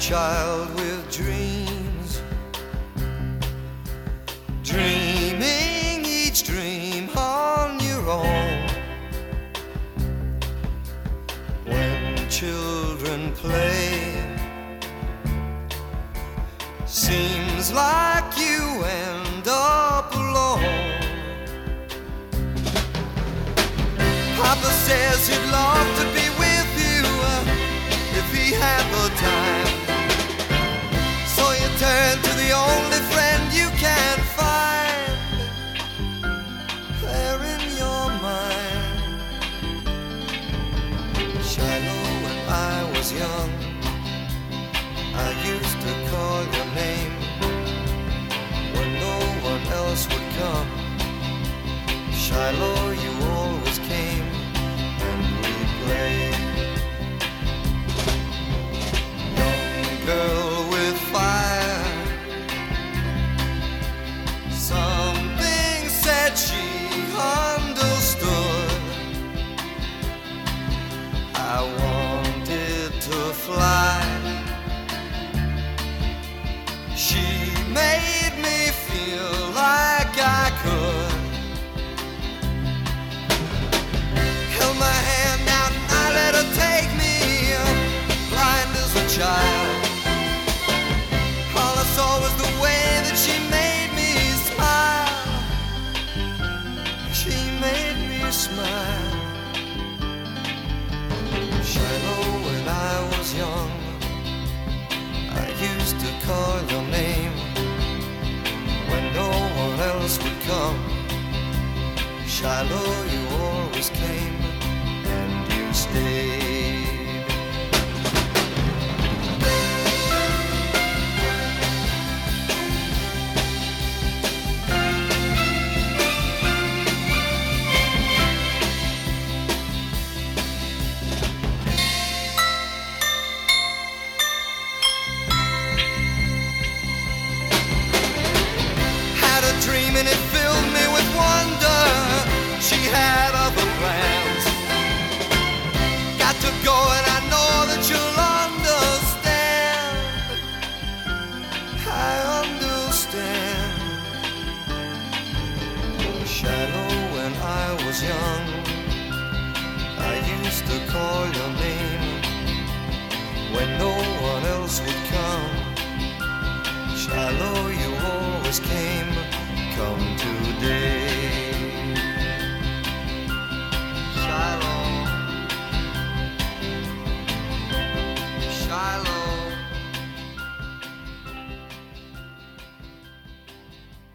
child with dreams, dreaming each dream on your own. When children play, seems like you end up alone. Papa says he'd was young, I used to call your name when no one else would come. Shilo, She made me feel like I could. Held my hand out and I let her take me, blind as a child. All I saw was the way that she made me smile. She made me smile. Shilo, when I was young, used to call your name when no one else would come. Shilo. and it filled me with wonder. She had other plans. Got to go, and I know that you'll understand. I understand. Shilo when I was young.